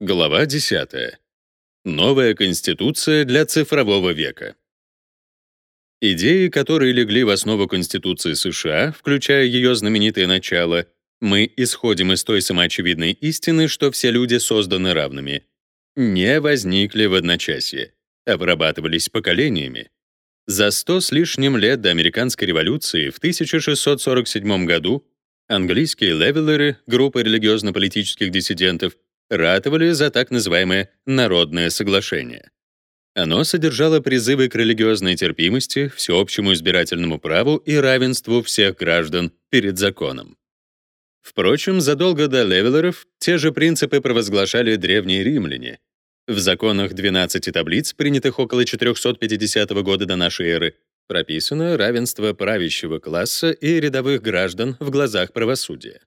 Глава 10. Новая конституция для цифрового века. Идеи, которые легли в основу Конституции США, включая ее знаменитое начало, мы исходим из той самоочевидной истины, что все люди созданы равными, не возникли в одночасье, а вырабатывались поколениями. За сто с лишним лет до американской революции в 1647 году английские левелеры, группа религиозно-политических диссидентов, ратовали за так называемое «народное соглашение». Оно содержало призывы к религиозной терпимости, всеобщему избирательному праву и равенству всех граждан перед законом. Впрочем, задолго до левелеров те же принципы провозглашали древние римляне. В законах 12 таблиц, принятых около 450 года до нашей эры, прописано равенство правящего класса и рядовых граждан в глазах правосудия.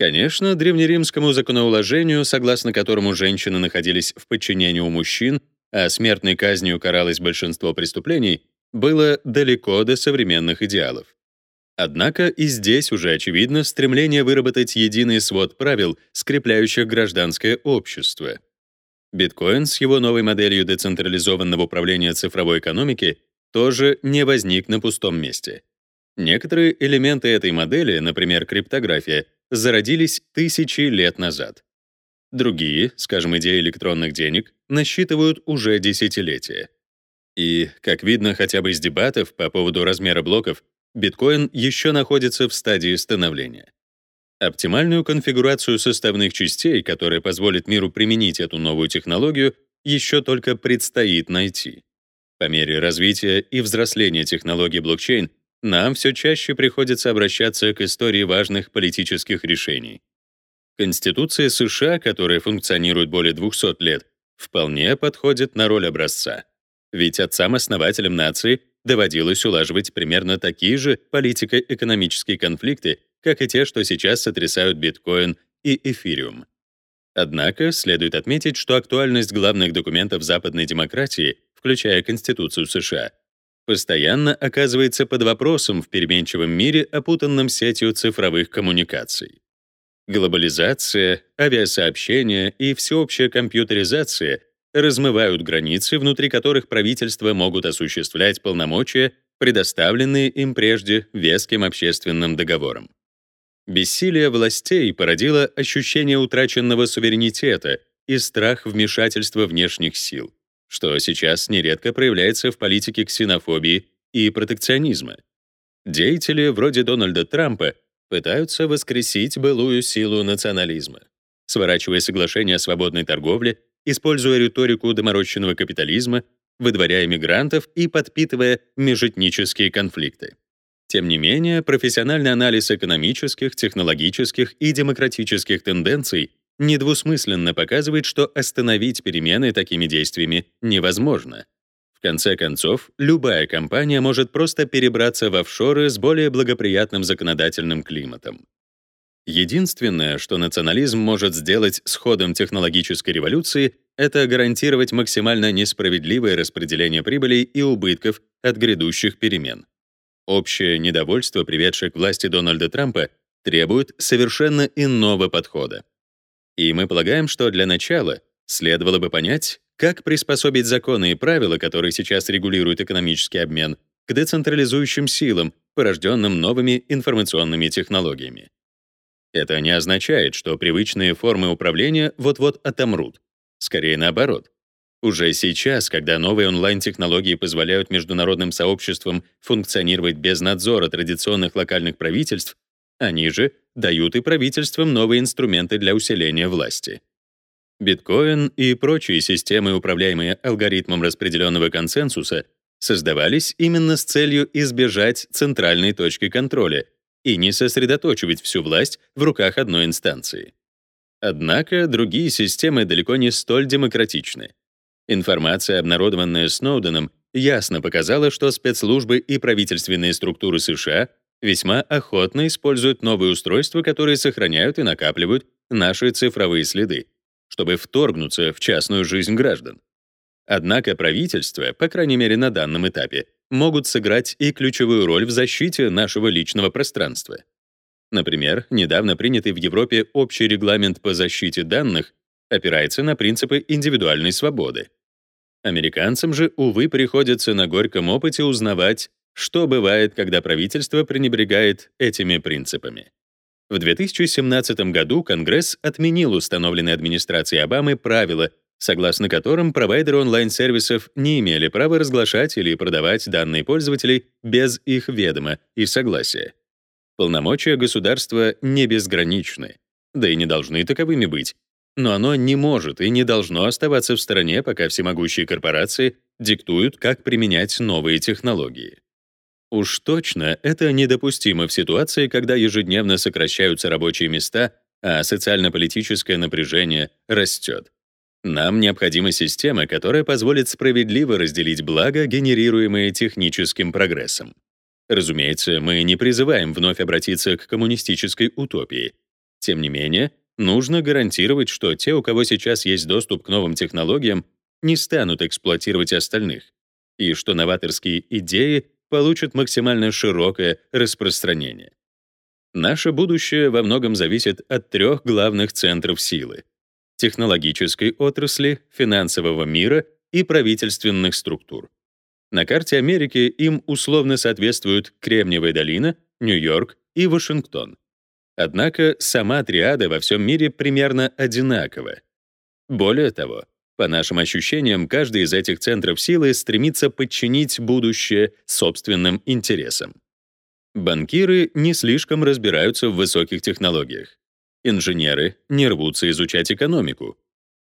Конечно, древнеримскому законоуложению, согласно которому женщины находились в подчинении у мужчин, а смертной казнью каралось большинство преступлений, было далеко до современных идеалов. Однако и здесь уже очевидно стремление выработать единый свод правил, скрепляющих гражданское общество. Биткоин с его новой моделью децентрализованного управления цифровой экономики тоже не возник на пустом месте. Некоторые элементы этой модели, например, криптография, зародились тысячи лет назад. Другие, скажем, идеи электронных денег, насчитывают уже десятилетия. И, как видно хотя бы из дебатов по поводу размера блоков, биткоин еще находится в стадии становления. Оптимальную конфигурацию составных частей, которая позволит миру применить эту новую технологию, еще только предстоит найти. По мере развития и взросления технологий блокчейн нам все чаще приходится обращаться к истории важных политических решений. Конституция США, которая функционирует более 200 лет, вполне подходит на роль образца. Ведь отцам-основателям нации доводилось улаживать примерно такие же политико-экономические конфликты, как и те, что сейчас сотрясают биткоин и эфириум. Однако следует отметить, что актуальность главных документов западной демократии, включая Конституцию США, постоянно оказывается под вопросом в переменчивом мире, опутанном сетью цифровых коммуникаций. Глобализация, авиасообщение и всеобщая компьютеризация размывают границы, внутри которых правительства могут осуществлять полномочия, предоставленные им прежде веским общественным договором. Бессилие властей породило ощущение утраченного суверенитета и страх вмешательства внешних сил что сейчас нередко проявляется в политике ксенофобии и протекционизма. Деятели вроде Дональда Трампа пытаются воскресить былую силу национализма, сворачивая соглашения о свободной торговле, используя риторику доморощенного капитализма, выдворяя мигрантов и подпитывая межэтнические конфликты. Тем не менее, профессиональный анализ экономических, технологических и демократических тенденций недвусмысленно показывает, что остановить перемены такими действиями невозможно. В конце концов, любая компания может просто перебраться в офшоры с более благоприятным законодательным климатом. Единственное, что национализм может сделать с ходом технологической революции, это гарантировать максимально несправедливое распределение прибылей и убытков от грядущих перемен. Общее недовольство, приведшее к власти Дональда Трампа, требует совершенно иного подхода. И мы полагаем, что для начала следовало бы понять, как приспособить законы и правила, которые сейчас регулируют экономический обмен, к децентрализующим силам, порожденным новыми информационными технологиями. Это не означает, что привычные формы управления вот-вот отомрут. Скорее наоборот. Уже сейчас, когда новые онлайн-технологии позволяют международным сообществам функционировать без надзора традиционных локальных правительств, они же дают и правительствам новые инструменты для усиления власти. Биткоин и прочие системы, управляемые алгоритмом распределенного консенсуса, создавались именно с целью избежать центральной точки контроля и не сосредоточивать всю власть в руках одной инстанции. Однако другие системы далеко не столь демократичны. Информация, обнародованная Сноуденом, ясно показала, что спецслужбы и правительственные структуры США весьма охотно используют новые устройства, которые сохраняют и накапливают наши цифровые следы, чтобы вторгнуться в частную жизнь граждан. Однако правительства, по крайней мере на данном этапе, могут сыграть и ключевую роль в защите нашего личного пространства. Например, недавно принятый в Европе общий регламент по защите данных опирается на принципы индивидуальной свободы. Американцам же, увы, приходится на горьком опыте узнавать, что бывает, когда правительство пренебрегает этими принципами. В 2017 году Конгресс отменил установленные администрацией Обамы правила, согласно которым провайдеры онлайн-сервисов не имели права разглашать или продавать данные пользователей без их ведома и согласия. Полномочия государства не безграничны, да и не должны таковыми быть, но оно не может и не должно оставаться в стороне, пока всемогущие корпорации диктуют, как применять новые технологии. Уж точно это недопустимо в ситуации, когда ежедневно сокращаются рабочие места, а социально-политическое напряжение растет. Нам необходима система, которая позволит справедливо разделить благо, генерируемые техническим прогрессом. Разумеется, мы не призываем вновь обратиться к коммунистической утопии. Тем не менее, нужно гарантировать, что те, у кого сейчас есть доступ к новым технологиям, не станут эксплуатировать остальных, и что новаторские идеи получат максимально широкое распространение. Наше будущее во многом зависит от трех главных центров силы — технологической отрасли, финансового мира и правительственных структур. На карте Америки им условно соответствуют Кремниевая долина, Нью-Йорк и Вашингтон. Однако сама триада во всем мире примерно одинакова. Более того, по нашим ощущениям, каждый из этих центров силы стремится подчинить будущее собственным интересам. Банкиры не слишком разбираются в высоких технологиях. Инженеры не рвутся изучать экономику.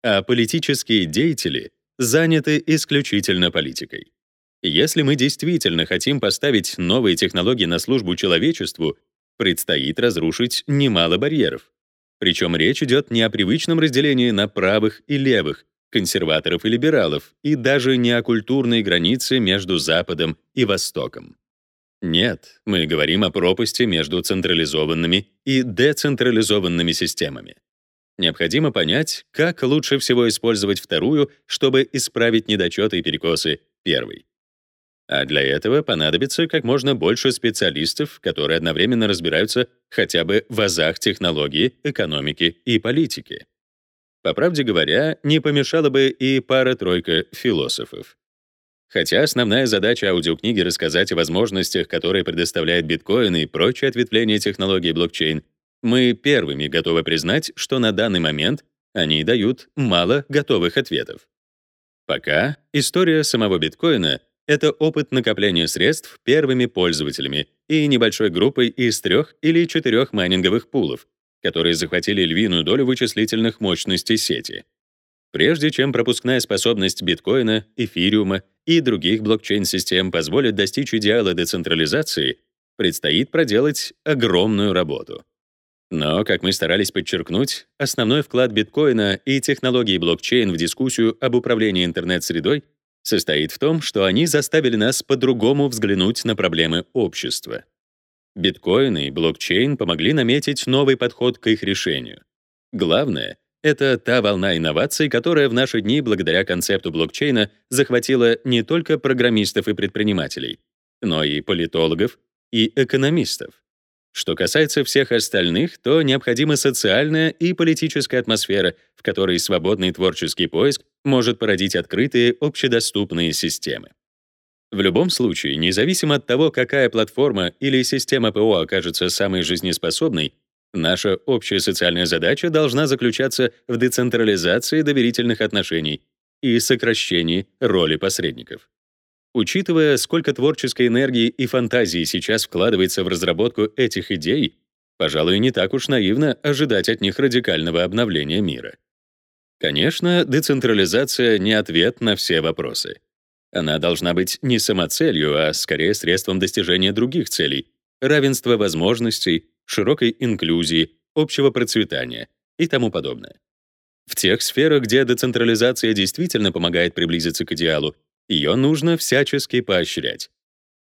А политические деятели заняты исключительно политикой. Если мы действительно хотим поставить новые технологии на службу человечеству, предстоит разрушить немало барьеров. Причем речь идет не о привычном разделении на правых и левых, консерваторов и либералов, и даже не о культурной границе между Западом и Востоком. Нет, мы говорим о пропасти между централизованными и децентрализованными системами. Необходимо понять, как лучше всего использовать вторую, чтобы исправить недочеты и перекосы первой. А для этого понадобится как можно больше специалистов, которые одновременно разбираются хотя бы в азах технологии, экономики и политики. По правде говоря, не помешала бы и пара-тройка философов. Хотя основная задача аудиокниги — рассказать о возможностях, которые предоставляет биткоин и прочие ответвления технологии блокчейн, мы первыми готовы признать, что на данный момент они дают мало готовых ответов. Пока история самого биткоина — это опыт накопления средств первыми пользователями и небольшой группой из трех или четырех майнинговых пулов, которые захватили львиную долю вычислительных мощностей сети. Прежде чем пропускная способность биткоина, эфириума и других блокчейн-систем позволит достичь идеала децентрализации, предстоит проделать огромную работу. Но, как мы старались подчеркнуть, основной вклад биткоина и технологии блокчейн в дискуссию об управлении интернет-средой состоит в том, что они заставили нас по-другому взглянуть на проблемы общества. Биткоин и блокчейн помогли наметить новый подход к их решению. Главное — это та волна инноваций, которая в наши дни, благодаря концепту блокчейна, захватила не только программистов и предпринимателей, но и политологов и экономистов. Что касается всех остальных, то необходима социальная и политическая атмосфера, в которой свободный творческий поиск может породить открытые общедоступные системы. В любом случае, независимо от того, какая платформа или система ПО окажется самой жизнеспособной, наша общая социальная задача должна заключаться в децентрализации доверительных отношений и сокращении роли посредников. Учитывая, сколько творческой энергии и фантазии сейчас вкладывается в разработку этих идей, пожалуй, не так уж наивно ожидать от них радикального обновления мира. Конечно, децентрализация не ответ на все вопросы. Она должна быть не самоцелью, а скорее средством достижения других целей — равенства возможностей, широкой инклюзии, общего процветания и тому подобное. В тех сферах, где децентрализация действительно помогает приблизиться к идеалу, ее нужно всячески поощрять.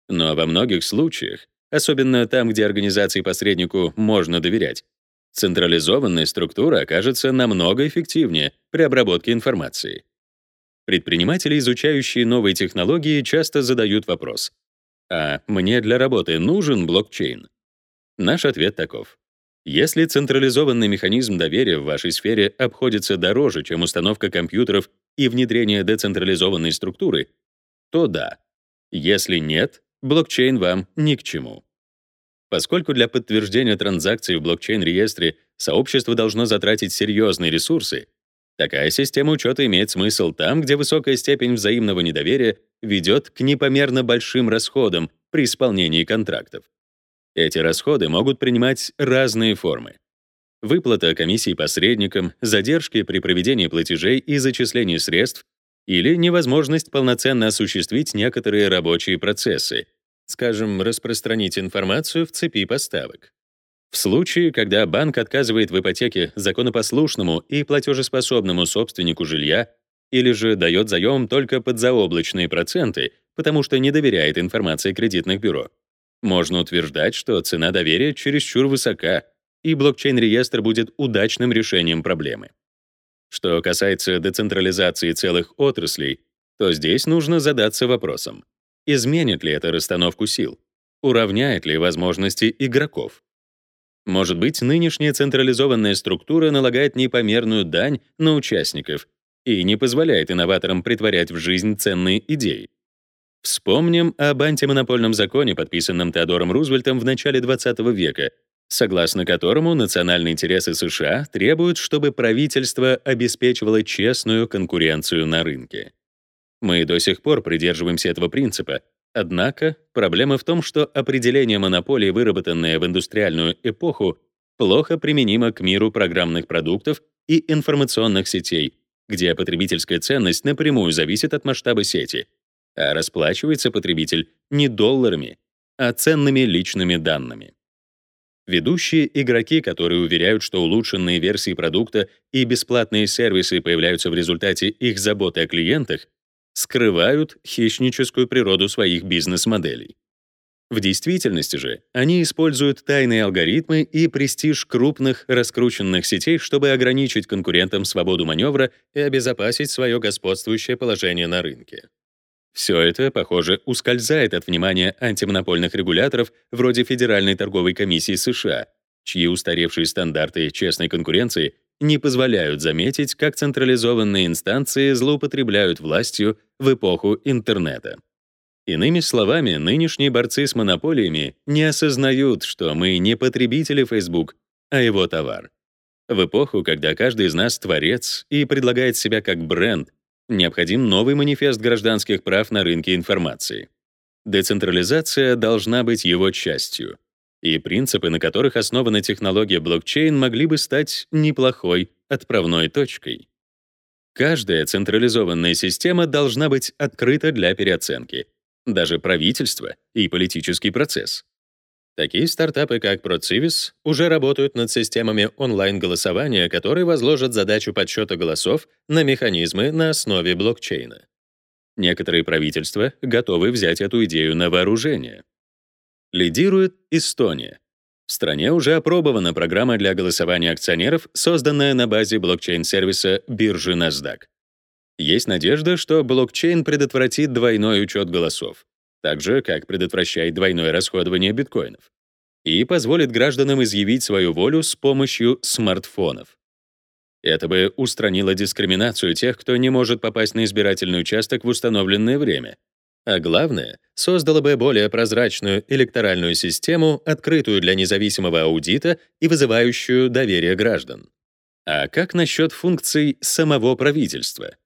Но во многих случаях, особенно там, где организации посреднику можно доверять, централизованная структура окажется намного эффективнее при обработке информации. Предприниматели, изучающие новые технологии, часто задают вопрос: а мне для работы нужен блокчейн? Наш ответ таков: Если централизованный механизм доверия в вашей сфере обходится дороже, чем установка компьютеров и внедрение децентрализованной структуры, то да. Если нет, блокчейн вам ни к чему. Поскольку для подтверждения транзакций в блокчейн-реестре сообщество должно затратить серьезные ресурсы, такая система учета имеет смысл там, где высокая степень взаимного недоверия ведет к непомерно большим расходам при исполнении контрактов. Эти расходы могут принимать разные формы. Выплата комиссий посредникам, задержки при проведении платежей и зачислении средств или невозможность полноценно осуществить некоторые рабочие процессы, скажем, распространить информацию в цепи поставок. В случае, когда банк отказывает в ипотеке законопослушному и платежеспособному собственнику жилья или же дает заем только под заоблачные проценты, потому что не доверяет информации кредитных бюро, можно утверждать, что цена доверия чересчур высока, и блокчейн-реестр будет удачным решением проблемы. Что касается децентрализации целых отраслей, то здесь нужно задаться вопросом, изменит ли это расстановку сил, уравняет ли возможности игроков. Может быть, нынешняя централизованная структура налагает непомерную дань на участников и не позволяет инноваторам притворять в жизнь ценные идеи. Вспомним об антимонопольном законе, подписанном Теодором Рузвельтом в начале XX века, согласно которому национальные интересы США требуют, чтобы правительство обеспечивало честную конкуренцию на рынке. Мы до сих пор придерживаемся этого принципа, однако проблема в том, что определение монополии, выработанное в индустриальную эпоху, плохо применимо к миру программных продуктов и информационных сетей, где потребительская ценность напрямую зависит от масштаба сети, а расплачивается потребитель не долларами, а ценными личными данными. Ведущие игроки, которые уверяют, что улучшенные версии продукта и бесплатные сервисы появляются в результате их заботы о клиентах, скрывают хищническую природу своих бизнес-моделей. В действительности же они используют тайные алгоритмы и престиж крупных раскрученных сетей, чтобы ограничить конкурентам свободу маневра и обезопасить свое господствующее положение на рынке. Все это, похоже, ускользает от внимания антимонопольных регуляторов вроде Федеральной торговой комиссии США, чьи устаревшие стандарты честной конкуренции не позволяют заметить, как централизованные инстанции злоупотребляют властью в эпоху интернета. Иными словами, нынешние борцы с монополиями не осознают, что мы не потребители Facebook, а его товар. В эпоху, когда каждый из нас творец и предлагает себя как бренд, необходим новый манифест гражданских прав на рынке информации. Децентрализация должна быть его частью, и принципы, на которых основана технология блокчейн, могли бы стать неплохой отправной точкой. Каждая централизованная система должна быть открыта для переоценки, даже правительство и политический процесс. Такие стартапы, как Procivis, уже работают над системами онлайн-голосования, которые возложат задачу подсчета голосов на механизмы на основе блокчейна. Некоторые правительства готовы взять эту идею на вооружение. Лидирует Эстония. В стране уже опробована программа для голосования акционеров, созданная на базе блокчейн-сервиса биржи NASDAQ. Есть надежда, что блокчейн предотвратит двойной учет голосов так же, как предотвращает двойное расходование биткоинов, и позволит гражданам изъявить свою волю с помощью смартфонов. Это бы устранило дискриминацию тех, кто не может попасть на избирательный участок в установленное время, а главное, создало бы более прозрачную электоральную систему, открытую для независимого аудита и вызывающую доверие граждан. А как насчет функций самого правительства?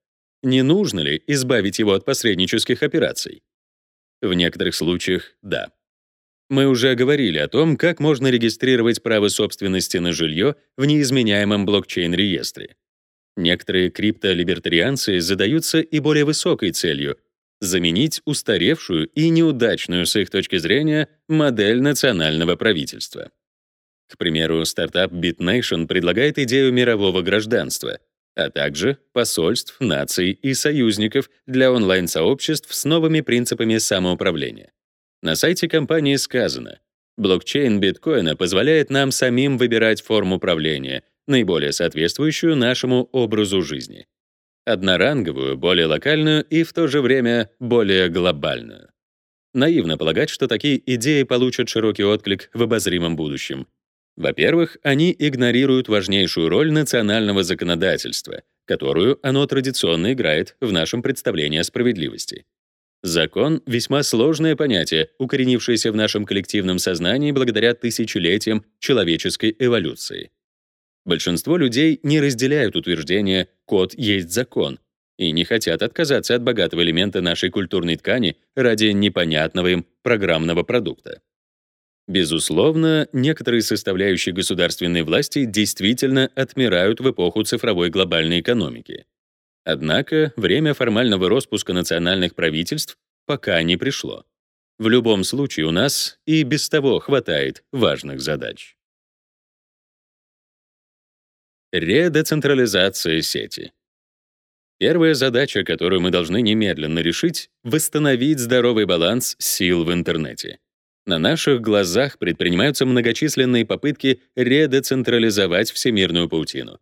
Не нужно ли избавить его от посреднических операций? В некоторых случаях — да. Мы уже говорили о том, как можно регистрировать право собственности на жилье в неизменяемом блокчейн-реестре. Некоторые криптолибертарианцы задаются и более высокой целью — заменить устаревшую и неудачную с их точки зрения модель национального правительства. К примеру, стартап BitNation предлагает идею мирового гражданства — а также посольств, наций и союзников для онлайн-сообществ с новыми принципами самоуправления. На сайте компании сказано, блокчейн биткоина позволяет нам самим выбирать форму управления, наиболее соответствующую нашему образу жизни. Одноранговую, более локальную и в то же время более глобальную. Наивно полагать, что такие идеи получат широкий отклик в обозримом будущем. Во-первых, они игнорируют важнейшую роль национального законодательства, которую оно традиционно играет в нашем представлении о справедливости. Закон — весьма сложное понятие, укоренившееся в нашем коллективном сознании благодаря тысячелетиям человеческой эволюции. Большинство людей не разделяют утверждение «код есть закон» и не хотят отказаться от богатого элемента нашей культурной ткани ради непонятного им программного продукта. Безусловно, некоторые составляющие государственной власти действительно отмирают в эпоху цифровой глобальной экономики. Однако время формального распуска национальных правительств пока не пришло. В любом случае у нас и без того хватает важных задач. Редецентрализация сети. Первая задача, которую мы должны немедленно решить — восстановить здоровый баланс сил в интернете. На наших глазах предпринимаются многочисленные попытки редецентрализовать всемирную паутину.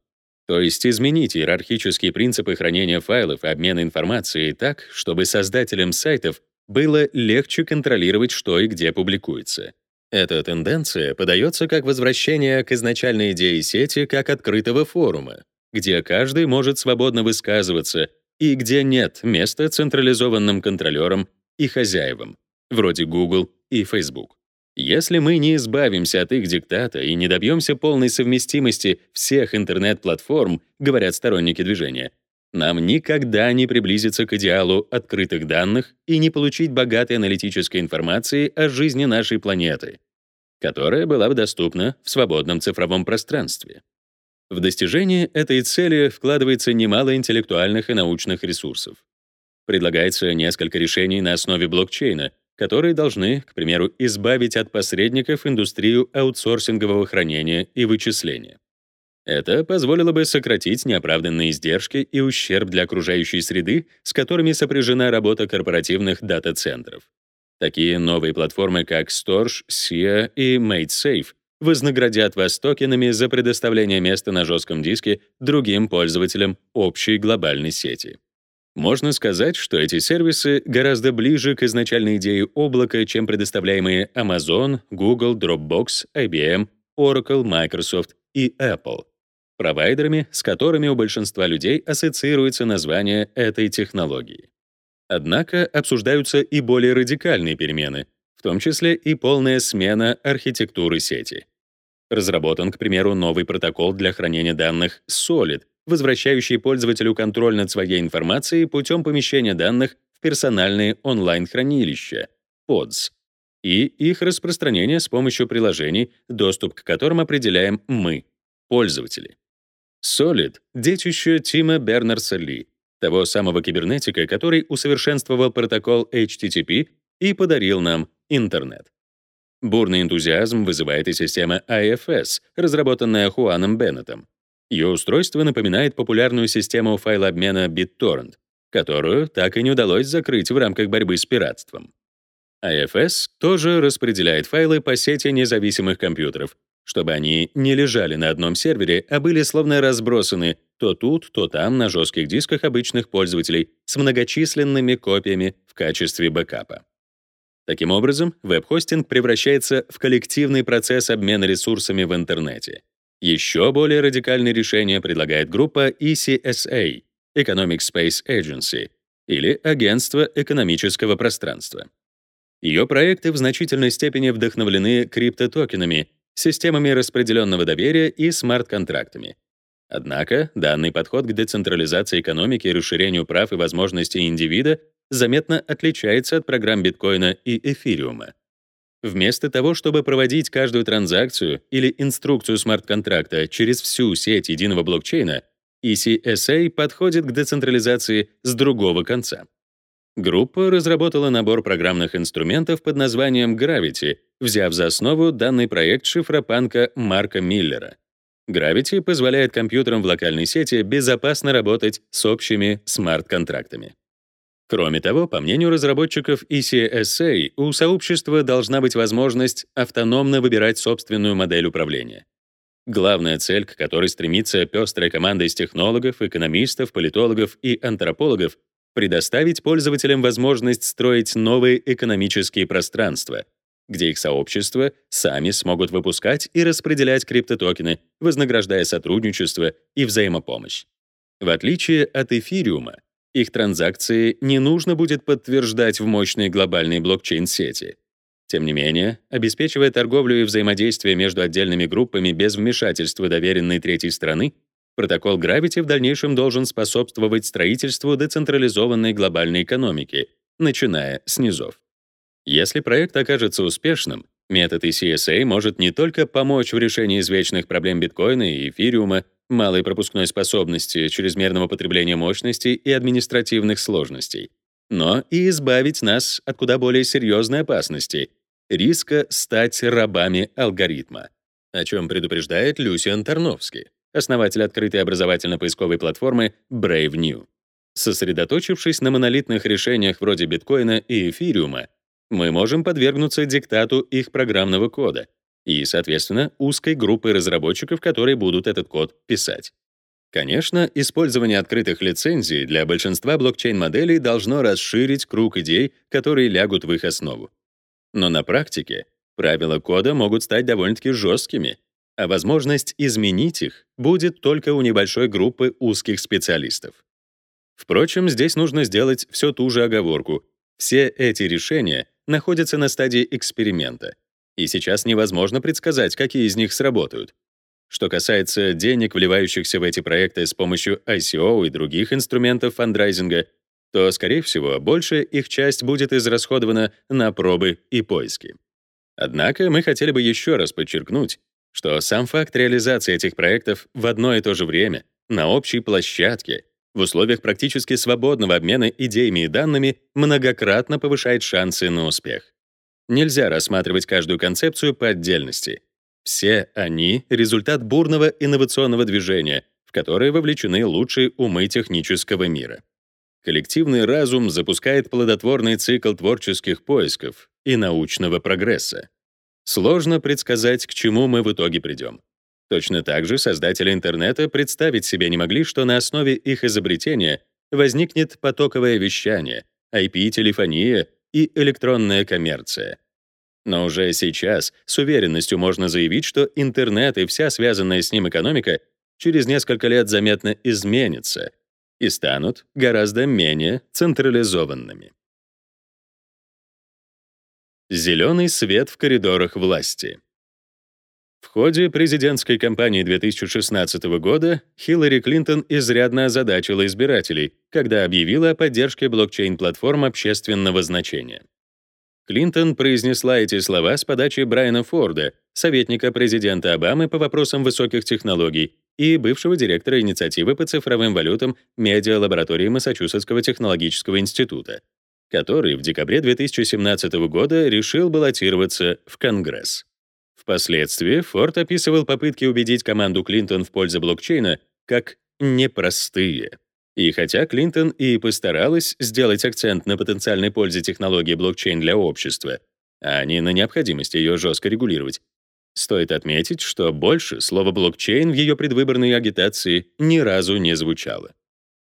То есть изменить иерархические принципы хранения файлов и обмена информацией так, чтобы создателям сайтов было легче контролировать, что и где публикуется. Эта тенденция подается как возвращение к изначальной идее сети как открытого форума, где каждый может свободно высказываться и где нет места централизованным контролерам и хозяевам, вроде Google и Facebook. Если мы не избавимся от их диктата и не добьемся полной совместимости всех интернет-платформ, говорят сторонники движения, нам никогда не приблизиться к идеалу открытых данных и не получить богатой аналитической информации о жизни нашей планеты, которая была бы доступна в свободном цифровом пространстве. В достижение этой цели вкладывается немало интеллектуальных и научных ресурсов. Предлагается несколько решений на основе блокчейна, которые должны, к примеру, избавить от посредников индустрию аутсорсингового хранения и вычисления. Это позволило бы сократить неоправданные издержки и ущерб для окружающей среды, с которыми сопряжена работа корпоративных дата-центров. Такие новые платформы, как Storch, SIA и MadeSafe, вознаградят вас токенами за предоставление места на жестком диске другим пользователям общей глобальной сети. Можно сказать, что эти сервисы гораздо ближе к изначальной идее облака, чем предоставляемые Amazon, Google, Dropbox, IBM, Oracle, Microsoft и Apple, провайдерами, с которыми у большинства людей ассоциируется название этой технологии. Однако обсуждаются и более радикальные перемены, в том числе и полная смена архитектуры сети. Разработан, к примеру, новый протокол для хранения данных Solid, возвращающие пользователю контроль над своей информацией путем помещения данных в персональные онлайн-хранилища, PODS, и их распространение с помощью приложений, доступ к которым определяем мы, пользователи. Solid — детище Тима Бернерса-Ли, того самого кибернетика, который усовершенствовал протокол HTTP и подарил нам интернет. Бурный энтузиазм вызывает и система IFS, разработанная Хуаном Беннетом. Ее устройство напоминает популярную систему файлообмена BitTorrent, которую так и не удалось закрыть в рамках борьбы с пиратством. IFS тоже распределяет файлы по сети независимых компьютеров, чтобы они не лежали на одном сервере, а были словно разбросаны то тут, то там на жестких дисках обычных пользователей с многочисленными копиями в качестве бэкапа. Таким образом, веб-хостинг превращается в коллективный процесс обмена ресурсами в интернете. Еще более радикальное решение предлагает группа ECSA — Economic Space Agency или Агентство экономического пространства. Ее проекты в значительной степени вдохновлены криптотокенами, системами распределенного доверия и смарт-контрактами. Однако данный подход к децентрализации экономики и расширению прав и возможностей индивида заметно отличается от программ биткоина и эфириума. Вместо того, чтобы проводить каждую транзакцию или инструкцию смарт-контракта через всю сеть единого блокчейна, ECSA подходит к децентрализации с другого конца. Группа разработала набор программных инструментов под названием Gravity, взяв за основу данный проект шифропанка Марка Миллера. Gravity позволяет компьютерам в локальной сети безопасно работать с общими смарт-контрактами. Кроме того, по мнению разработчиков ECSA, у сообщества должна быть возможность автономно выбирать собственную модель управления. Главная цель, к которой стремится пестрая команда из технологов, экономистов, политологов и антропологов — предоставить пользователям возможность строить новые экономические пространства, где их сообщества сами смогут выпускать и распределять криптотокены, вознаграждая сотрудничество и взаимопомощь. В отличие от эфириума, их транзакции не нужно будет подтверждать в мощной глобальной блокчейн-сети. Тем не менее, обеспечивая торговлю и взаимодействие между отдельными группами без вмешательства доверенной третьей страны, протокол Gravity в дальнейшем должен способствовать строительству децентрализованной глобальной экономики, начиная с низов. Если проект окажется успешным, метод ECSA может не только помочь в решении извечных проблем биткоина и эфириума, малой пропускной способности, чрезмерного потребления мощности и административных сложностей, но и избавить нас от куда более серьезной опасности — риска стать рабами алгоритма, о чем предупреждает Люсиан Тарновский, основатель открытой образовательно-поисковой платформы Brave New. Сосредоточившись на монолитных решениях вроде биткоина и эфириума, мы можем подвергнуться диктату их программного кода — и, соответственно, узкой группы разработчиков, которые будут этот код писать. Конечно, использование открытых лицензий для большинства блокчейн-моделей должно расширить круг идей, которые лягут в их основу. Но на практике правила кода могут стать довольно-таки жесткими, а возможность изменить их будет только у небольшой группы узких специалистов. Впрочем, здесь нужно сделать все ту же оговорку. Все эти решения находятся на стадии эксперимента — и сейчас невозможно предсказать, какие из них сработают. Что касается денег, вливающихся в эти проекты с помощью ICO и других инструментов фандрайзинга, то, скорее всего, большая их часть будет израсходована на пробы и поиски. Однако мы хотели бы еще раз подчеркнуть, что сам факт реализации этих проектов в одно и то же время, на общей площадке, в условиях практически свободного обмена идеями и данными многократно повышает шансы на успех. Нельзя рассматривать каждую концепцию по отдельности. Все они — результат бурного инновационного движения, в которое вовлечены лучшие умы технического мира. Коллективный разум запускает плодотворный цикл творческих поисков и научного прогресса. Сложно предсказать, к чему мы в итоге придем. Точно так же создатели интернета представить себе не могли, что на основе их изобретения возникнет потоковое вещание, IP-телефония и электронная коммерция. Но уже сейчас с уверенностью можно заявить, что интернет и вся связанная с ним экономика через несколько лет заметно изменятся и станут гораздо менее централизованными. Зеленый свет в коридорах власти. В ходе президентской кампании 2016 года Хиллари Клинтон изрядно озадачила избирателей, когда объявила о поддержке блокчейн-платформ общественного значения. Клинтон произнесла эти слова с подачи Брайана Форда, советника президента Обамы по вопросам высоких технологий и бывшего директора инициативы по цифровым валютам медиалаборатории Массачусетского технологического института, который в декабре 2017 года решил баллотироваться в Конгресс. Впоследствии Форд описывал попытки убедить команду Клинтон в пользу блокчейна как непростые. И хотя Клинтон и постаралась сделать акцент на потенциальной пользе технологии блокчейн для общества, а не на необходимости ее жестко регулировать, стоит отметить, что больше слово «блокчейн» в ее предвыборной агитации ни разу не звучало.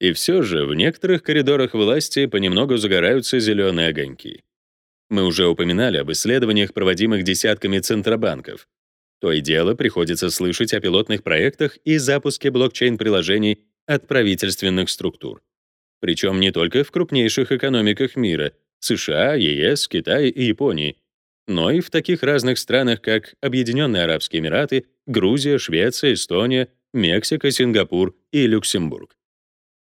И все же в некоторых коридорах власти понемногу загораются зеленые огоньки. Мы уже упоминали об исследованиях, проводимых десятками центробанков. То и дело приходится слышать о пилотных проектах и запуске блокчейн-приложений от правительственных структур. Причем не только в крупнейших экономиках мира — США, ЕС, Китай и Японии, но и в таких разных странах, как Объединенные Арабские Эмираты, Грузия, Швеция, Эстония, Мексика, Сингапур и Люксембург.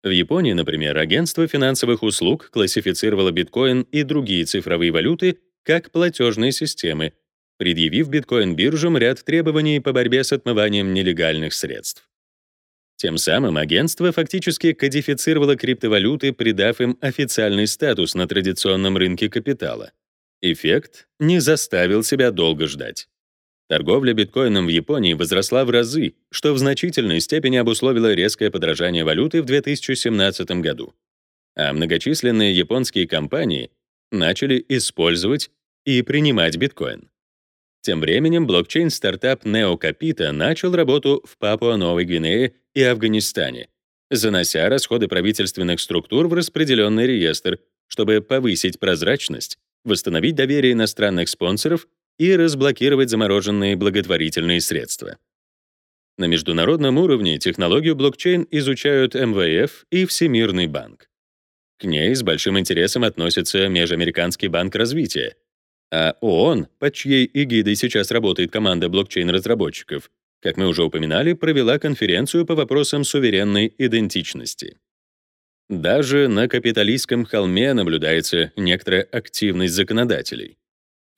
В Японии, например, агентство финансовых услуг классифицировало биткоин и другие цифровые валюты как платежные системы, предъявив биткоин-биржам ряд требований по борьбе с отмыванием нелегальных средств. Тем самым агентство фактически кодифицировало криптовалюты, придав им официальный статус на традиционном рынке капитала. Эффект не заставил себя долго ждать. Торговля биткоином в Японии возросла в разы, что в значительной степени обусловило резкое подражание валюты в 2017 году. А многочисленные японские компании начали использовать и принимать биткоин. Тем временем блокчейн-стартап NeoCapita начал работу в Папуа-Новой Гвинее и Афганистане, занося расходы правительственных структур в распределенный реестр, чтобы повысить прозрачность, восстановить доверие иностранных спонсоров и разблокировать замороженные благотворительные средства. На международном уровне технологию блокчейн изучают МВФ и Всемирный банк. К ней с большим интересом относится Межамериканский банк развития, а ООН, под чьей эгидой сейчас работает команда блокчейн-разработчиков, как мы уже упоминали, провела конференцию по вопросам суверенной идентичности. Даже на капиталистском холме наблюдается некоторая активность законодателей.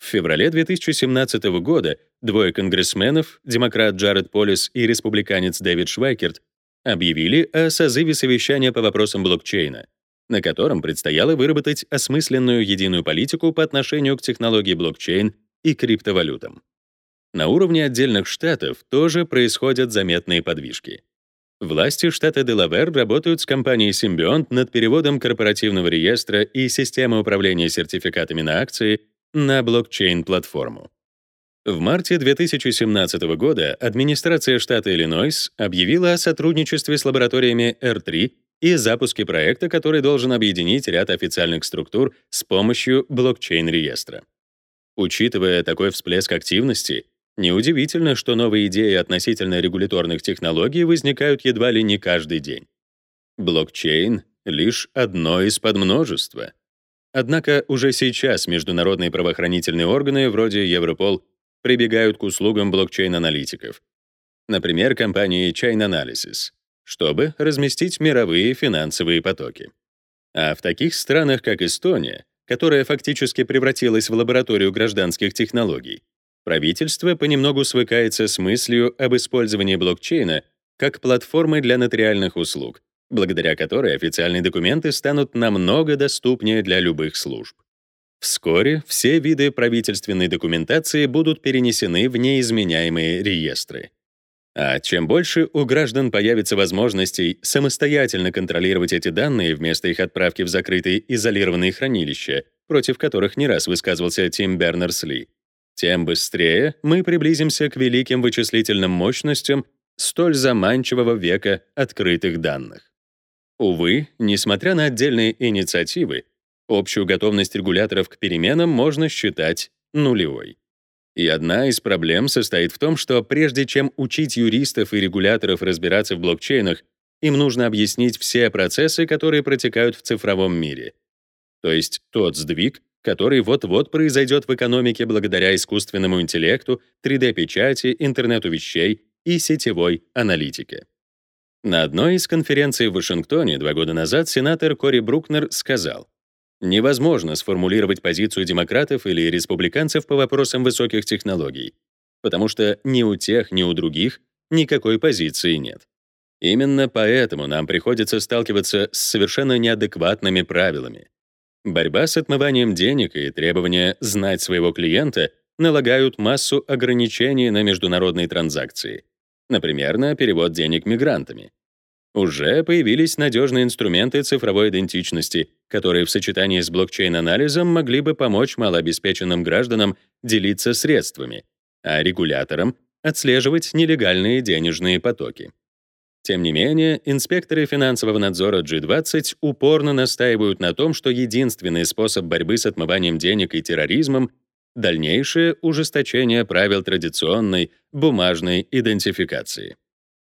В феврале 2017 года двое конгрессменов, демократ Джаред Полис и республиканец Дэвид Швайкерт, объявили о созыве совещания по вопросам блокчейна, на котором предстояло выработать осмысленную единую политику по отношению к технологии блокчейн и криптовалютам. На уровне отдельных штатов тоже происходят заметные подвижки. Власти штата Делавер работают с компанией Symbiont над переводом корпоративного реестра и системы управления сертификатами на акции на блокчейн-платформу. В марте 2017 года администрация штата Иллинойс объявила о сотрудничестве с лабораториями R3 и запуске проекта, который должен объединить ряд официальных структур с помощью блокчейн-реестра. Учитывая такой всплеск активности, неудивительно, что новые идеи относительно регуляторных технологий возникают едва ли не каждый день. Блокчейн — лишь одно из подмножества — Однако уже сейчас международные правоохранительные органы вроде Европол прибегают к услугам блокчейн-аналитиков. Например, компании Chain чтобы разместить мировые финансовые потоки. А в таких странах, как Эстония, которая фактически превратилась в лабораторию гражданских технологий, правительство понемногу свыкается с мыслью об использовании блокчейна как платформы для нотариальных услуг, благодаря которой официальные документы станут намного доступнее для любых служб. Вскоре все виды правительственной документации будут перенесены в неизменяемые реестры. А чем больше у граждан появится возможностей самостоятельно контролировать эти данные вместо их отправки в закрытые изолированные хранилища, против которых не раз высказывался Тим Бернерс-Ли, тем быстрее мы приблизимся к великим вычислительным мощностям столь заманчивого века открытых данных. Увы, несмотря на отдельные инициативы, общую готовность регуляторов к переменам можно считать нулевой. И одна из проблем состоит в том, что прежде чем учить юристов и регуляторов разбираться в блокчейнах, им нужно объяснить все процессы, которые протекают в цифровом мире. То есть тот сдвиг, который вот-вот произойдет в экономике благодаря искусственному интеллекту, 3D-печати, интернету вещей и сетевой аналитике. На одной из конференций в Вашингтоне два года назад сенатор Кори Брукнер сказал, «Невозможно сформулировать позицию демократов или республиканцев по вопросам высоких технологий, потому что ни у тех, ни у других никакой позиции нет. Именно поэтому нам приходится сталкиваться с совершенно неадекватными правилами. Борьба с отмыванием денег и требования знать своего клиента налагают массу ограничений на международные транзакции — например, на перевод денег мигрантами. Уже появились надежные инструменты цифровой идентичности, которые в сочетании с блокчейн-анализом могли бы помочь малообеспеченным гражданам делиться средствами, а регуляторам отслеживать нелегальные денежные потоки. Тем не менее, инспекторы финансового надзора G20 упорно настаивают на том, что единственный способ борьбы с отмыванием денег и терроризмом дальнейшее ужесточение правил традиционной бумажной идентификации.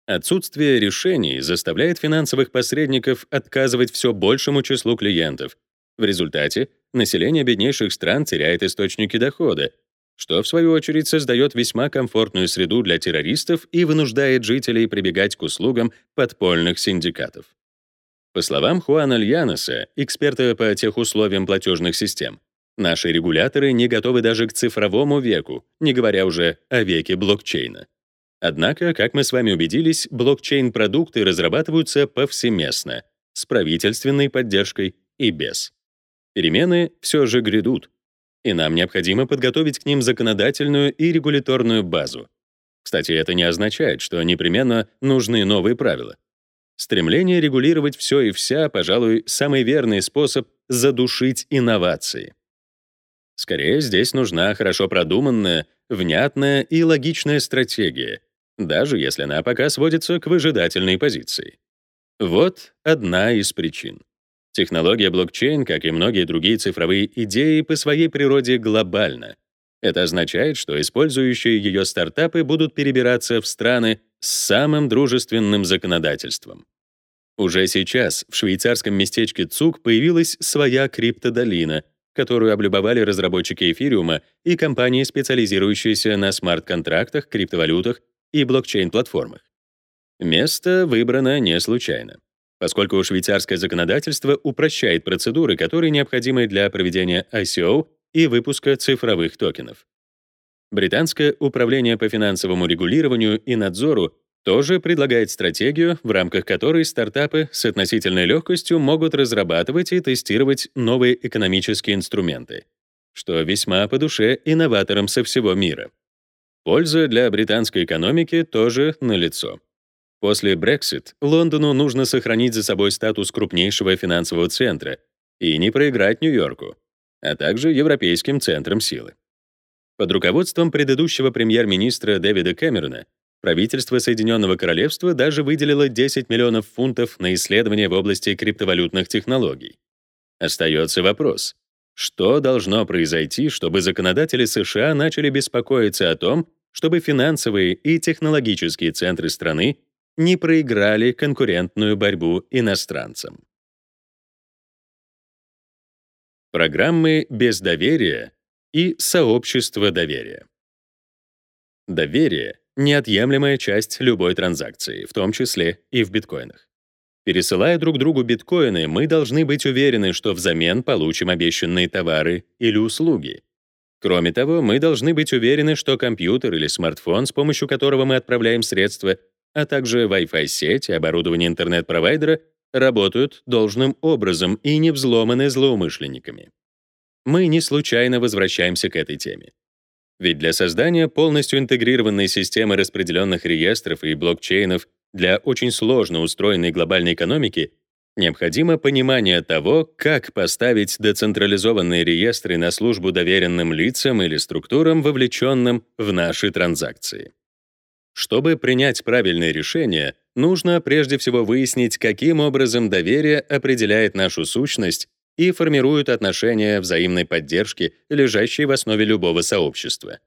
Отсутствие решений заставляет финансовых посредников отказывать все большему числу клиентов. В результате население беднейших стран теряет источники дохода, что, в свою очередь, создает весьма комфортную среду для террористов и вынуждает жителей прибегать к услугам подпольных синдикатов. По словам Хуана Льяноса, эксперта по техусловиям платежных систем, Наши регуляторы не готовы даже к цифровому веку, не говоря уже о веке блокчейна. Однако, как мы с вами убедились, блокчейн-продукты разрабатываются повсеместно, с правительственной поддержкой и без. Перемены все же грядут, и нам необходимо подготовить к ним законодательную и регуляторную базу. Кстати, это не означает, что непременно нужны новые правила. Стремление регулировать все и вся, пожалуй, самый верный способ задушить инновации. Скорее, здесь нужна хорошо продуманная, внятная и логичная стратегия, даже если она пока сводится к выжидательной позиции. Вот одна из причин. Технология блокчейн, как и многие другие цифровые идеи, по своей природе глобальна. Это означает, что использующие ее стартапы будут перебираться в страны с самым дружественным законодательством. Уже сейчас в швейцарском местечке Цук появилась своя криптодолина, которую облюбовали разработчики эфириума и компании, специализирующиеся на смарт-контрактах, криптовалютах и блокчейн-платформах. Место выбрано не случайно, поскольку швейцарское законодательство упрощает процедуры, которые необходимы для проведения ICO и выпуска цифровых токенов. Британское управление по финансовому регулированию и надзору тоже предлагает стратегию, в рамках которой стартапы с относительной легкостью могут разрабатывать и тестировать новые экономические инструменты, что весьма по душе инноваторам со всего мира. Польза для британской экономики тоже налицо. После Brexit Лондону нужно сохранить за собой статус крупнейшего финансового центра и не проиграть Нью-Йорку, а также европейским центром силы. Под руководством предыдущего премьер-министра Дэвида Кэмерона правительство Соединенного Королевства даже выделило 10 миллионов фунтов на исследования в области криптовалютных технологий. Остается вопрос, что должно произойти, чтобы законодатели США начали беспокоиться о том, чтобы финансовые и технологические центры страны не проиграли конкурентную борьбу иностранцам. Программы без доверия и сообщество доверия. Доверие — неотъемлемая часть любой транзакции, в том числе и в биткоинах. Пересылая друг другу биткоины, мы должны быть уверены, что взамен получим обещанные товары или услуги. Кроме того, мы должны быть уверены, что компьютер или смартфон, с помощью которого мы отправляем средства, а также Wi-Fi сеть и оборудование интернет-провайдера работают должным образом и не взломаны злоумышленниками. Мы не случайно возвращаемся к этой теме. Ведь для создания полностью интегрированной системы распределенных реестров и блокчейнов для очень сложно устроенной глобальной экономики необходимо понимание того, как поставить децентрализованные реестры на службу доверенным лицам или структурам, вовлеченным в наши транзакции. Чтобы принять правильное решение, нужно прежде всего выяснить, каким образом доверие определяет нашу сущность и формирует отношения взаимной поддержки, лежащие в основе любого сообщества.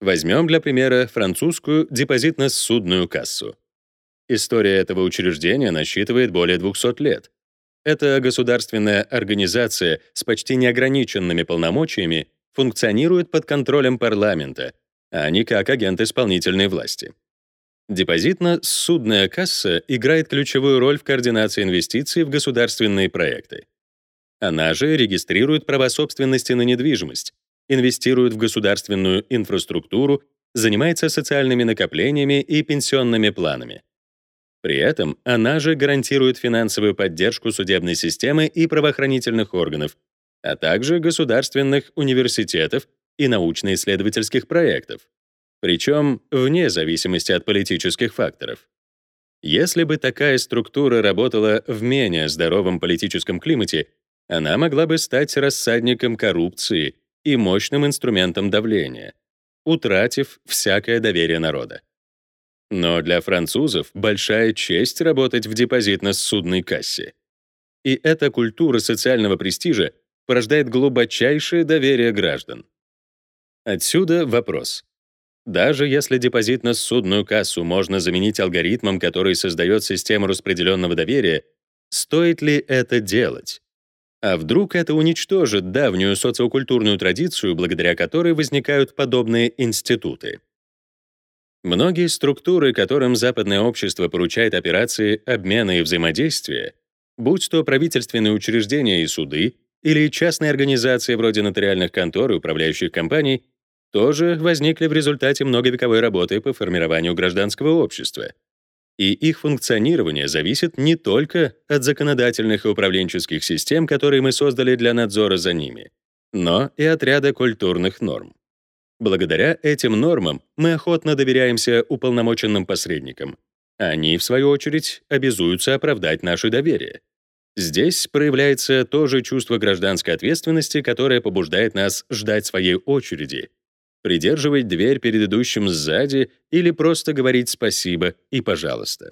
Возьмем для примера французскую депозитно-судную кассу. История этого учреждения насчитывает более 200 лет. Эта государственная организация с почти неограниченными полномочиями функционирует под контролем парламента, а не как агент исполнительной власти. Депозитно-судная касса играет ключевую роль в координации инвестиций в государственные проекты. Она же регистрирует права собственности на недвижимость, инвестирует в государственную инфраструктуру, занимается социальными накоплениями и пенсионными планами. При этом она же гарантирует финансовую поддержку судебной системы и правоохранительных органов, а также государственных университетов и научно-исследовательских проектов причем вне зависимости от политических факторов. Если бы такая структура работала в менее здоровом политическом климате, она могла бы стать рассадником коррупции и мощным инструментом давления, утратив всякое доверие народа. Но для французов большая честь работать в депозитно-судной кассе. И эта культура социального престижа порождает глубочайшее доверие граждан. Отсюда вопрос. Даже если депозитно-судную кассу можно заменить алгоритмом, который создает систему распределенного доверия, стоит ли это делать? А вдруг это уничтожит давнюю социокультурную традицию, благодаря которой возникают подобные институты? Многие структуры, которым западное общество поручает операции обмена и взаимодействия, будь то правительственные учреждения и суды, или частные организации вроде нотариальных контор и управляющих компаний, тоже возникли в результате многовековой работы по формированию гражданского общества. И их функционирование зависит не только от законодательных и управленческих систем, которые мы создали для надзора за ними, но и от ряда культурных норм. Благодаря этим нормам мы охотно доверяемся уполномоченным посредникам. Они, в свою очередь, обязуются оправдать наше доверие. Здесь проявляется то же чувство гражданской ответственности, которое побуждает нас ждать своей очереди придерживать дверь перед идущим сзади или просто говорить спасибо и пожалуйста.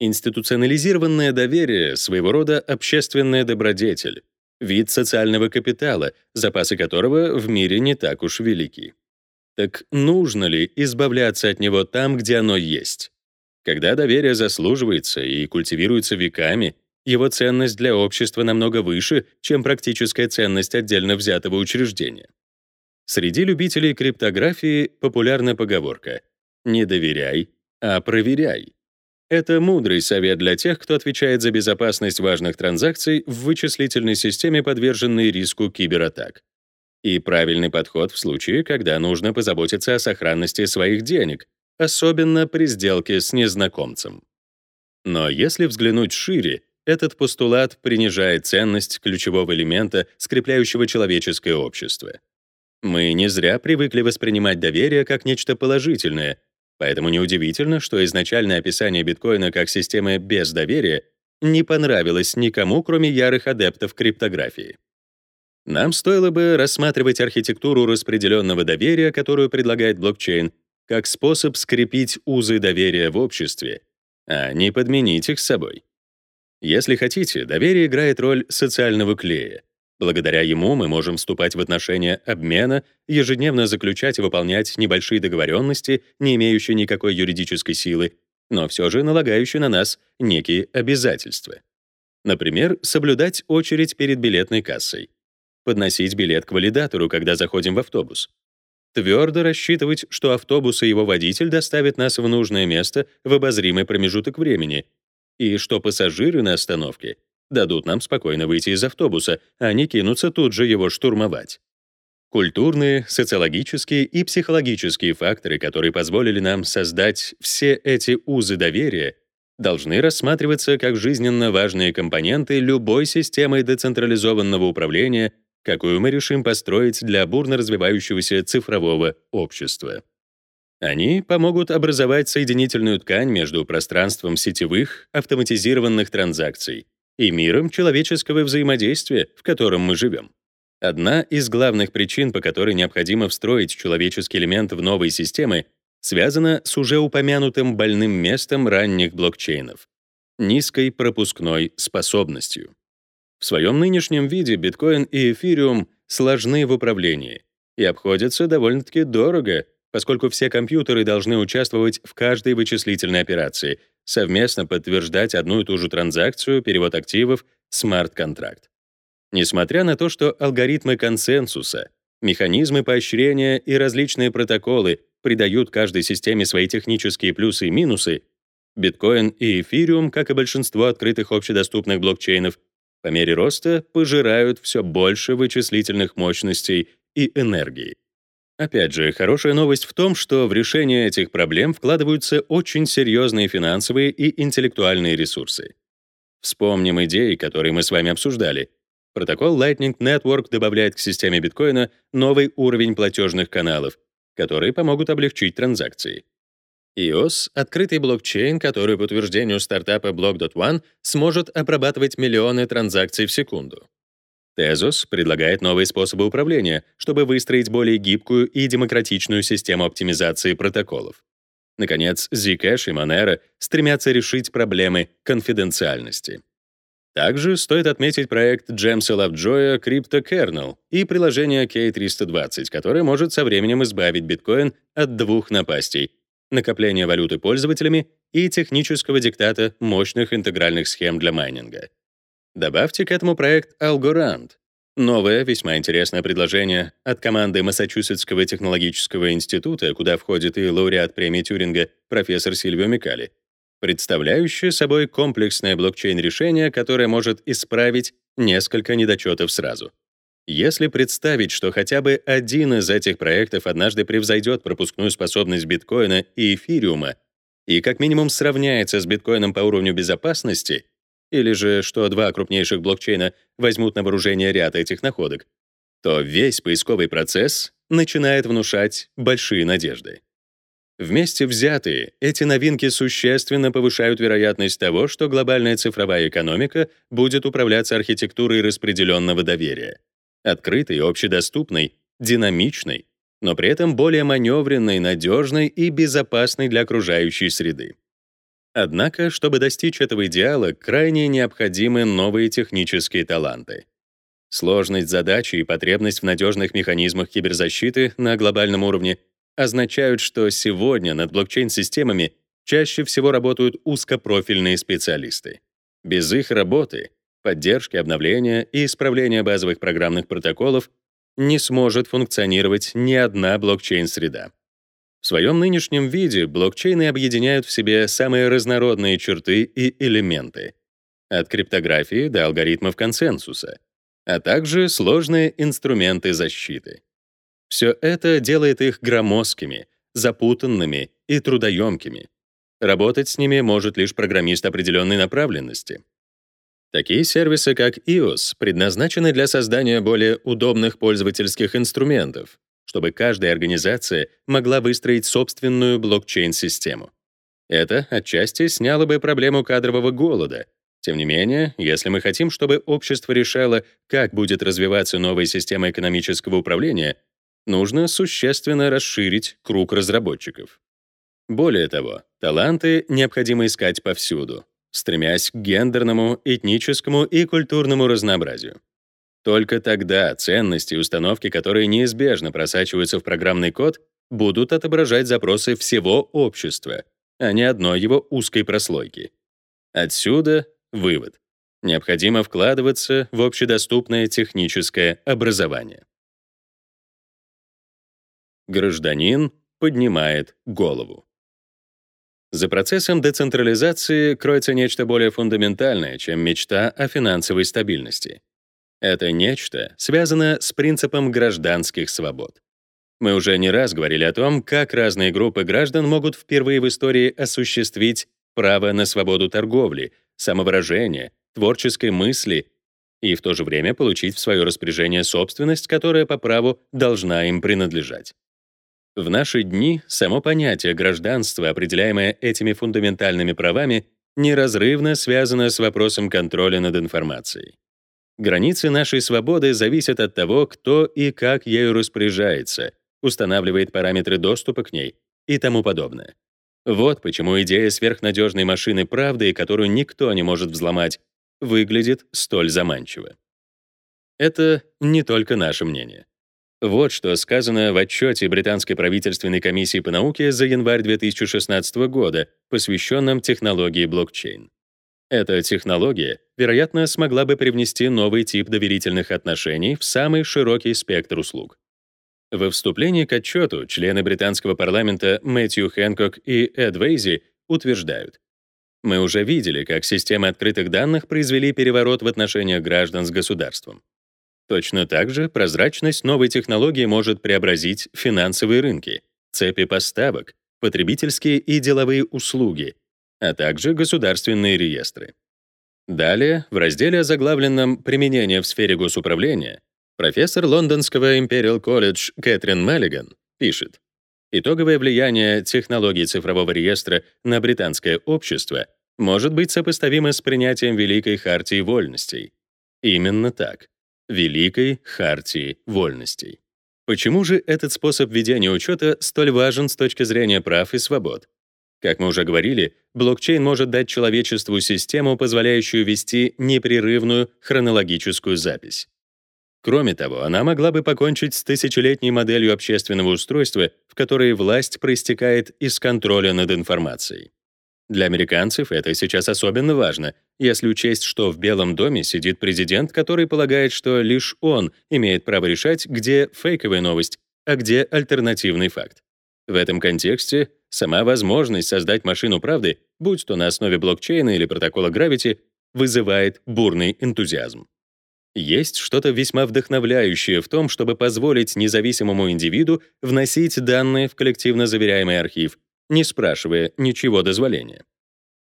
Институционализированное доверие — своего рода общественная добродетель, вид социального капитала, запасы которого в мире не так уж велики. Так нужно ли избавляться от него там, где оно есть? Когда доверие заслуживается и культивируется веками, его ценность для общества намного выше, чем практическая ценность отдельно взятого учреждения. Среди любителей криптографии популярна поговорка «Не доверяй, а проверяй». Это мудрый совет для тех, кто отвечает за безопасность важных транзакций в вычислительной системе, подверженной риску кибератак. И правильный подход в случае, когда нужно позаботиться о сохранности своих денег, особенно при сделке с незнакомцем. Но если взглянуть шире, этот постулат принижает ценность ключевого элемента, скрепляющего человеческое общество. Мы не зря привыкли воспринимать доверие как нечто положительное, поэтому неудивительно, что изначальное описание биткоина как системы без доверия не понравилось никому, кроме ярых адептов криптографии. Нам стоило бы рассматривать архитектуру распределенного доверия, которую предлагает блокчейн, как способ скрепить узы доверия в обществе, а не подменить их собой. Если хотите, доверие играет роль социального клея. Благодаря ему мы можем вступать в отношения обмена, ежедневно заключать и выполнять небольшие договоренности, не имеющие никакой юридической силы, но все же налагающие на нас некие обязательства. Например, соблюдать очередь перед билетной кассой, подносить билет к валидатору, когда заходим в автобус, твердо рассчитывать, что автобус и его водитель доставят нас в нужное место в обозримый промежуток времени, и что пассажиры на остановке дадут нам спокойно выйти из автобуса, а не кинуться тут же его штурмовать. Культурные, социологические и психологические факторы, которые позволили нам создать все эти узы доверия, должны рассматриваться как жизненно важные компоненты любой системы децентрализованного управления, какую мы решим построить для бурно развивающегося цифрового общества. Они помогут образовать соединительную ткань между пространством сетевых, автоматизированных транзакций и миром человеческого взаимодействия, в котором мы живем. Одна из главных причин, по которой необходимо встроить человеческий элемент в новые системы, связана с уже упомянутым больным местом ранних блокчейнов — низкой пропускной способностью. В своем нынешнем виде биткоин и эфириум сложны в управлении и обходятся довольно-таки дорого, поскольку все компьютеры должны участвовать в каждой вычислительной операции, совместно подтверждать одну и ту же транзакцию, перевод активов, смарт-контракт. Несмотря на то, что алгоритмы консенсуса, механизмы поощрения и различные протоколы придают каждой системе свои технические плюсы и минусы, биткоин и эфириум, как и большинство открытых общедоступных блокчейнов, по мере роста пожирают все больше вычислительных мощностей и энергии. Опять же, хорошая новость в том, что в решение этих проблем вкладываются очень серьезные финансовые и интеллектуальные ресурсы. Вспомним идеи, которые мы с вами обсуждали. Протокол Lightning Network добавляет к системе биткоина новый уровень платежных каналов, которые помогут облегчить транзакции. EOS — открытый блокчейн, который, по утверждению стартапа Block.one, сможет обрабатывать миллионы транзакций в секунду. Tezos предлагает новые способы управления, чтобы выстроить более гибкую и демократичную систему оптимизации протоколов. Наконец, Zcash и Monero стремятся решить проблемы конфиденциальности. Также стоит отметить проект James Lovejoy CryptoKernel и приложение K320, которое может со временем избавить биткоин от двух напастей — накопления валюты пользователями и технического диктата мощных интегральных схем для майнинга. Добавьте к этому проект Algorand. Новое, весьма интересное предложение от команды Массачусетского технологического института, куда входит и лауреат премии Тюринга профессор Сильвио Микали, представляющее собой комплексное блокчейн-решение, которое может исправить несколько недочетов сразу. Если представить, что хотя бы один из этих проектов однажды превзойдет пропускную способность биткоина и эфириума и как минимум сравняется с биткоином по уровню безопасности — или же что два крупнейших блокчейна возьмут на вооружение ряд этих находок, то весь поисковый процесс начинает внушать большие надежды. Вместе взятые, эти новинки существенно повышают вероятность того, что глобальная цифровая экономика будет управляться архитектурой распределенного доверия, открытой, общедоступной, динамичной, но при этом более маневренной, надежной и безопасной для окружающей среды. Однако, чтобы достичь этого идеала, крайне необходимы новые технические таланты. Сложность задачи и потребность в надежных механизмах киберзащиты на глобальном уровне означают, что сегодня над блокчейн-системами чаще всего работают узкопрофильные специалисты. Без их работы, поддержки, обновления и исправления базовых программных протоколов не сможет функционировать ни одна блокчейн-среда. В своем нынешнем виде блокчейны объединяют в себе самые разнородные черты и элементы, от криптографии до алгоритмов консенсуса, а также сложные инструменты защиты. Все это делает их громоздкими, запутанными и трудоемкими. Работать с ними может лишь программист определенной направленности. Такие сервисы, как iOS, предназначены для создания более удобных пользовательских инструментов, чтобы каждая организация могла выстроить собственную блокчейн-систему. Это отчасти сняло бы проблему кадрового голода. Тем не менее, если мы хотим, чтобы общество решало, как будет развиваться новая система экономического управления, нужно существенно расширить круг разработчиков. Более того, таланты необходимо искать повсюду, стремясь к гендерному, этническому и культурному разнообразию. Только тогда ценности и установки, которые неизбежно просачиваются в программный код, будут отображать запросы всего общества, а не одной его узкой прослойки. Отсюда вывод. Необходимо вкладываться в общедоступное техническое образование. Гражданин поднимает голову. За процессом децентрализации кроется нечто более фундаментальное, чем мечта о финансовой стабильности. Это нечто связано с принципом гражданских свобод. Мы уже не раз говорили о том, как разные группы граждан могут впервые в истории осуществить право на свободу торговли, самовыражения, творческой мысли и в то же время получить в свое распоряжение собственность, которая по праву должна им принадлежать. В наши дни само понятие гражданства, определяемое этими фундаментальными правами, неразрывно связано с вопросом контроля над информацией. Границы нашей свободы зависят от того, кто и как ею распоряжается, устанавливает параметры доступа к ней и тому подобное. Вот почему идея сверхнадежной машины правды, которую никто не может взломать, выглядит столь заманчиво. Это не только наше мнение. Вот что сказано в отчете Британской правительственной комиссии по науке за январь 2016 года, посвященном технологии блокчейн. Эта технология, вероятно, смогла бы привнести новый тип доверительных отношений в самый широкий спектр услуг. Во вступлении к отчету члены британского парламента Мэтью Хэнкок и Эд Вейзи утверждают, мы уже видели, как системы открытых данных произвели переворот в отношениях граждан с государством. Точно так же прозрачность новой технологии может преобразить финансовые рынки, цепи поставок, потребительские и деловые услуги, а также государственные реестры. Далее, в разделе, заглавленном «Применение в сфере госуправления», профессор лондонского Imperial College Кэтрин Маллиган пишет, итоговое влияние технологий цифрового реестра на британское общество может быть сопоставимо с принятием Великой Хартии Вольностей. Именно так. Великой Хартии Вольностей. Почему же этот способ ведения учета столь важен с точки зрения прав и свобод? Как мы уже говорили, блокчейн может дать человечеству систему, позволяющую вести непрерывную хронологическую запись. Кроме того, она могла бы покончить с тысячелетней моделью общественного устройства, в которой власть проистекает из контроля над информацией. Для американцев это сейчас особенно важно, если учесть, что в Белом доме сидит президент, который полагает, что лишь он имеет право решать, где фейковая новость, а где альтернативный факт. В этом контексте сама возможность создать машину правды, будь то на основе блокчейна или протокола Gravity, вызывает бурный энтузиазм. Есть что-то весьма вдохновляющее в том, чтобы позволить независимому индивиду вносить данные в коллективно заверяемый архив, не спрашивая ничего дозволения.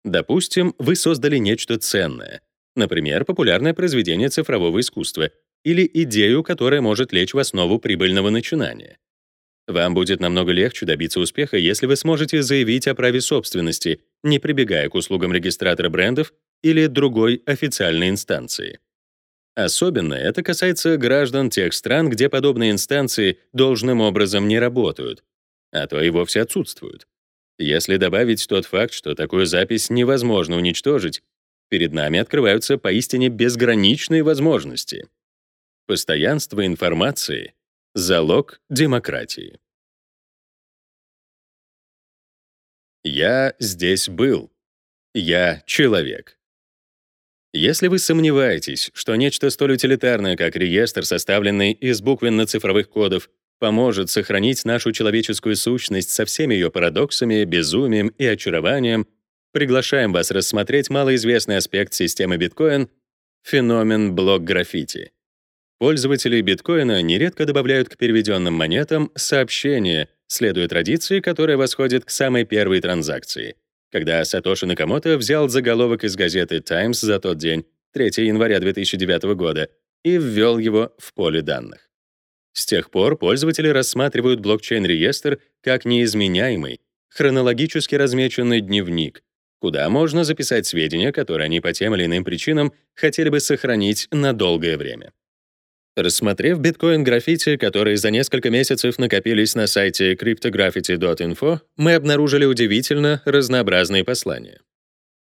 Допустим, вы создали нечто ценное, например, популярное произведение цифрового искусства или идею, которая может лечь в основу прибыльного начинания. Вам будет намного легче добиться успеха, если вы сможете заявить о праве собственности, не прибегая к услугам регистратора брендов или другой официальной инстанции. Особенно это касается граждан тех стран, где подобные инстанции должным образом не работают, а то и вовсе отсутствуют. Если добавить тот факт, что такую запись невозможно уничтожить, перед нами открываются поистине безграничные возможности. Постоянство информации — залог демократии. Я здесь был. Я человек. Если вы сомневаетесь, что нечто столь утилитарное, как реестр, составленный из буквенно-цифровых кодов, поможет сохранить нашу человеческую сущность со всеми ее парадоксами, безумием и очарованием, приглашаем вас рассмотреть малоизвестный аспект системы биткоин — феномен блок-граффити. Пользователи биткоина нередко добавляют к переведенным монетам сообщение, следуя традиции, которая восходит к самой первой транзакции, когда Сатоши Накамото взял заголовок из газеты Times за тот день, 3 января 2009 года, и ввел его в поле данных. С тех пор пользователи рассматривают блокчейн-реестр как неизменяемый, хронологически размеченный дневник, куда можно записать сведения, которые они по тем или иным причинам хотели бы сохранить на долгое время. Рассмотрев биткоин-граффити, которые за несколько месяцев накопились на сайте cryptograffiti.info, мы обнаружили удивительно разнообразные послания.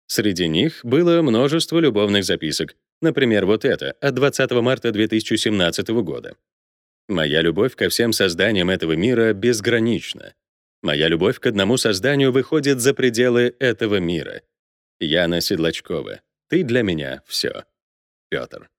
Среди них было множество любовных записок, например, вот это, от 20 марта 2017 года. Моя любовь ко всем созданиям этого мира безгранична. Моя любовь к одному созданию выходит за пределы этого мира. Яна Седлачкова, ты для меня все. Петр.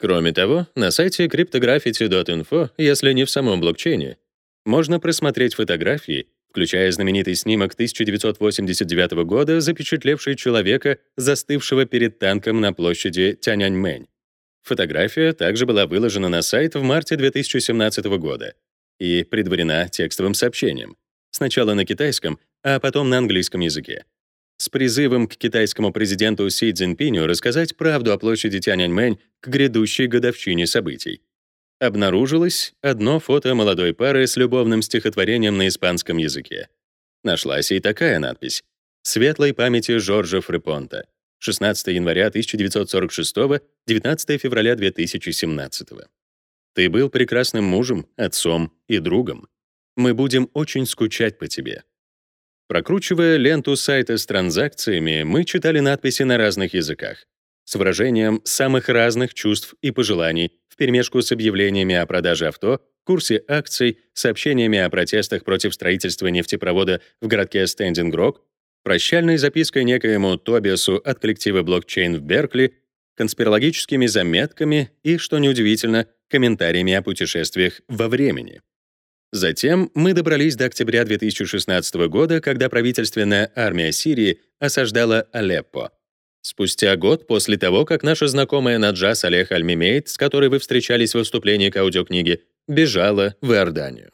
Кроме того, на сайте cryptograffiti.info, если не в самом блокчейне, можно просмотреть фотографии, включая знаменитый снимок 1989 года, запечатлевший человека, застывшего перед танком на площади Тяньаньмэнь. Фотография также была выложена на сайт в марте 2017 года и предварена текстовым сообщением, сначала на китайском, а потом на английском языке, с призывом к китайскому президенту Си Цзиньпиню рассказать правду о площади Тяньаньмэнь к грядущей годовщине событий. Обнаружилось одно фото молодой пары с любовным стихотворением на испанском языке. Нашлась и такая надпись «Светлой памяти Жоржа Фрепонта», 16 января 1946, 19 февраля 2017. Ты был прекрасным мужем, отцом и другом. Мы будем очень скучать по тебе. Прокручивая ленту сайта с транзакциями, мы читали надписи на разных языках с выражением самых разных чувств и пожеланий вперемешку с объявлениями о продаже авто, курсе акций, сообщениями о протестах против строительства нефтепровода в городке Стендинг-Рок, прощальной запиской некоему Тобиасу от коллектива блокчейн в Беркли, конспирологическими заметками и, что неудивительно, комментариями о путешествиях во времени. Затем мы добрались до октября 2016 года, когда правительственная армия Сирии осаждала Алеппо. Спустя год после того, как наша знакомая Наджа Олег Альмимейт, с которой вы встречались в выступлении к аудиокниге, бежала в Иорданию.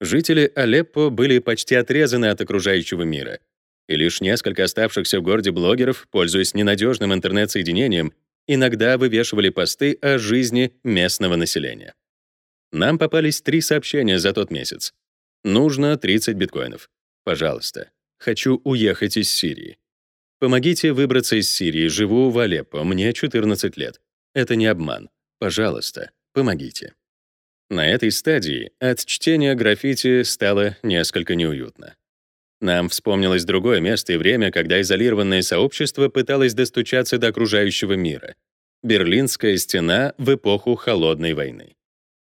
Жители Алеппо были почти отрезаны от окружающего мира, и лишь несколько оставшихся в городе блогеров, пользуясь ненадежным интернет-соединением, иногда вывешивали посты о жизни местного населения. Нам попались три сообщения за тот месяц. Нужно 30 биткоинов. Пожалуйста. Хочу уехать из Сирии. Помогите выбраться из Сирии. Живу в Алеппо. Мне 14 лет. Это не обман. Пожалуйста, помогите. На этой стадии от чтения граффити стало несколько неуютно. Нам вспомнилось другое место и время, когда изолированное сообщество пыталось достучаться до окружающего мира. Берлинская стена в эпоху Холодной войны.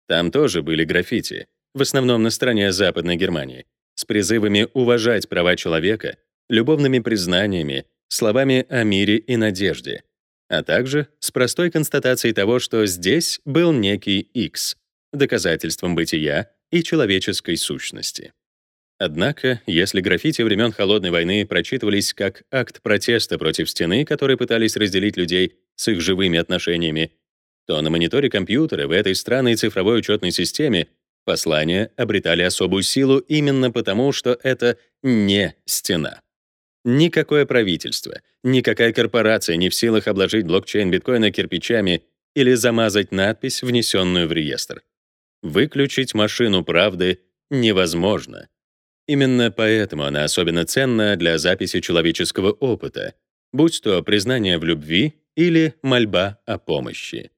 Там тоже были граффити, в основном на стороне Западной Германии, с призывами уважать права человека, любовными признаниями, словами о мире и надежде, а также с простой констатацией того, что здесь был некий X, доказательством бытия и человеческой сущности. Однако, если граффити времен Холодной войны прочитывались как акт протеста против стены, которые пытались разделить людей с их живыми отношениями, то на мониторе компьютера в этой странной цифровой учетной системе послания обретали особую силу именно потому, что это не стена. Никакое правительство, никакая корпорация не в силах обложить блокчейн биткоина кирпичами или замазать надпись, внесенную в реестр. Выключить машину правды невозможно. Именно поэтому она особенно ценна для записи человеческого опыта, будь то признание в любви или мольба о помощи.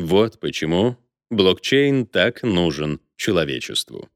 Вот почему блокчейн так нужен человечеству.